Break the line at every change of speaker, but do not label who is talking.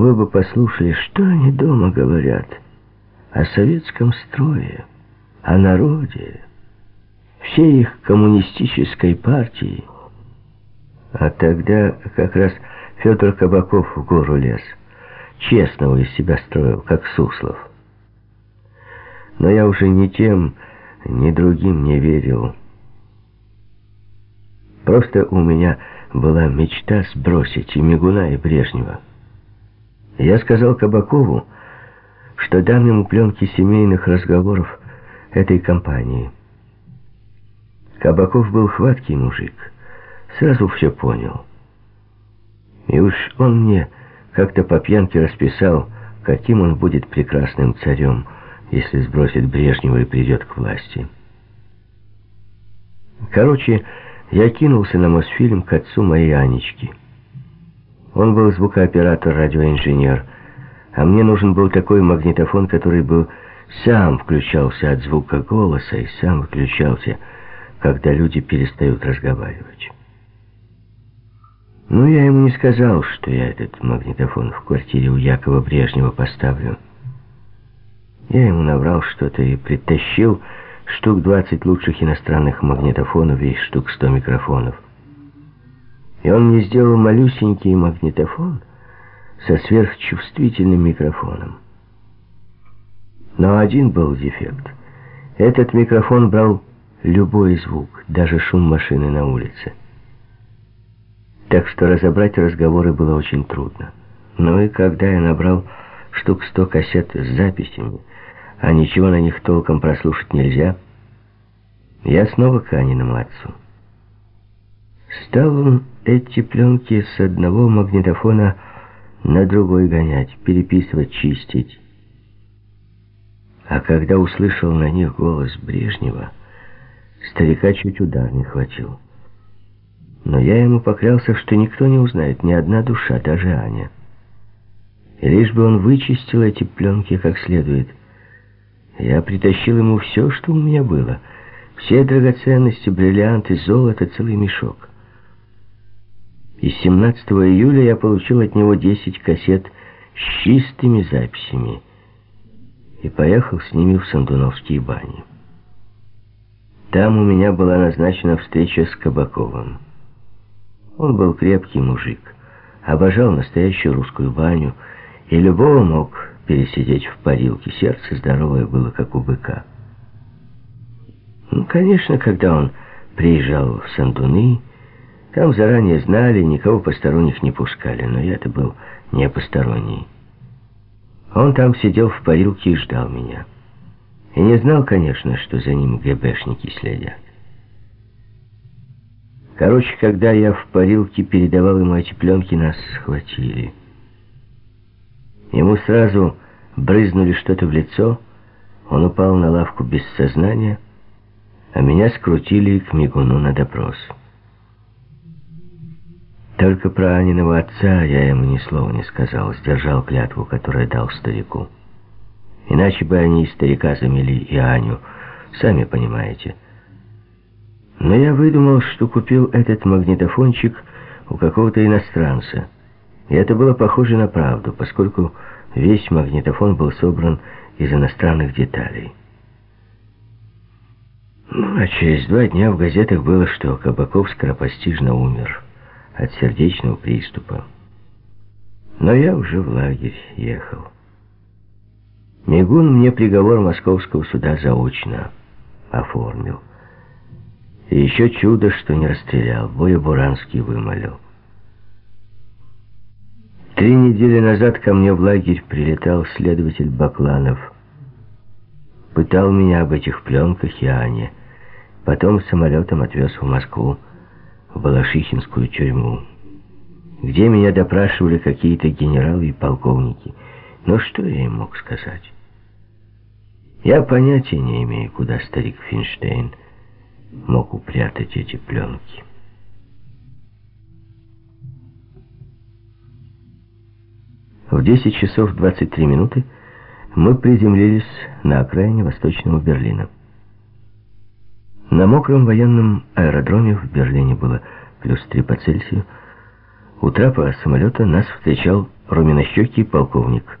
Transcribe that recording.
Вы бы послушали, что они дома говорят о советском строе, о народе, всей их коммунистической партии. А тогда как раз Федор Кабаков в гору лез. Честного из себя строил, как Суслов. Но я уже ни тем, ни другим не верил. Просто у меня была мечта сбросить и Мигуна, и Брежнева. Я сказал Кабакову, что дам ему пленки семейных разговоров этой компании. Кабаков был хваткий мужик, сразу все понял. И уж он мне как-то по пьянке расписал, каким он будет прекрасным царем, если сбросит Брежнева и придет к власти. Короче, я кинулся на Мосфильм к отцу моей Анечки. Он был звукооператор, радиоинженер, а мне нужен был такой магнитофон, который бы сам включался от звука голоса и сам выключался, когда люди перестают разговаривать. Ну, я ему не сказал, что я этот магнитофон в квартире у Якова Брежнева поставлю. Я ему набрал что-то и притащил штук 20 лучших иностранных магнитофонов и штук 100 микрофонов. И он мне сделал малюсенький магнитофон со сверхчувствительным микрофоном. Но один был дефект. Этот микрофон брал любой звук, даже шум машины на улице. Так что разобрать разговоры было очень трудно. Ну и когда я набрал штук сто кассет с записями, а ничего на них толком прослушать нельзя, я снова к Аниному отцу. Стал он эти пленки с одного магнитофона на другой гонять, переписывать, чистить. А когда услышал на них голос Брежнева, старика чуть удар не хватил. Но я ему поклялся, что никто не узнает, ни одна душа, даже Аня. И лишь бы он вычистил эти пленки как следует. Я притащил ему все, что у меня было. Все драгоценности, бриллианты, золото, целый мешок. И 17 июля я получил от него 10 кассет с чистыми записями и поехал с ними в Сандуновские бани. Там у меня была назначена встреча с Кабаковым. Он был крепкий мужик, обожал настоящую русскую баню и любого мог пересидеть в парилке. Сердце здоровое было, как у быка. Ну, конечно, когда он приезжал в Сандуны, там заранее знали, никого посторонних не пускали, но я-то был не посторонний. Он там сидел в парилке и ждал меня. И не знал, конечно, что за ним ГБшники следят. Короче, когда я в парилке передавал ему эти пленки, нас схватили. Ему сразу брызнули что-то в лицо, он упал на лавку без сознания, а меня скрутили к мигуну на допрос. Только про Аниного отца я ему ни слова не сказал, сдержал клятву, которую дал старику. Иначе бы они и старика замели, и Аню, сами понимаете. Но я выдумал, что купил этот магнитофончик у какого-то иностранца. И это было похоже на правду, поскольку весь магнитофон был собран из иностранных деталей. Ну, а через два дня в газетах было, что Кабаков скоропостижно умер от сердечного приступа. Но я уже в лагерь ехал. Мигун мне приговор московского суда заочно оформил. И еще чудо, что не расстрелял, Боя Буранский вымолил. Три недели назад ко мне в лагерь прилетал следователь Бакланов. Пытал меня об этих пленках и Ане. Потом самолетом отвез в Москву, в Балашихинскую тюрьму, где меня допрашивали какие-то генералы и полковники. Но что я им мог сказать? Я понятия не имею, куда старик Финштейн мог упрятать эти пленки. В 10 часов 23 минуты мы приземлились на окраине восточного Берлина. На мокром военном аэродроме в Берлине было плюс 3 по Цельсию. У трапа самолета нас встречал румянощекий полковник.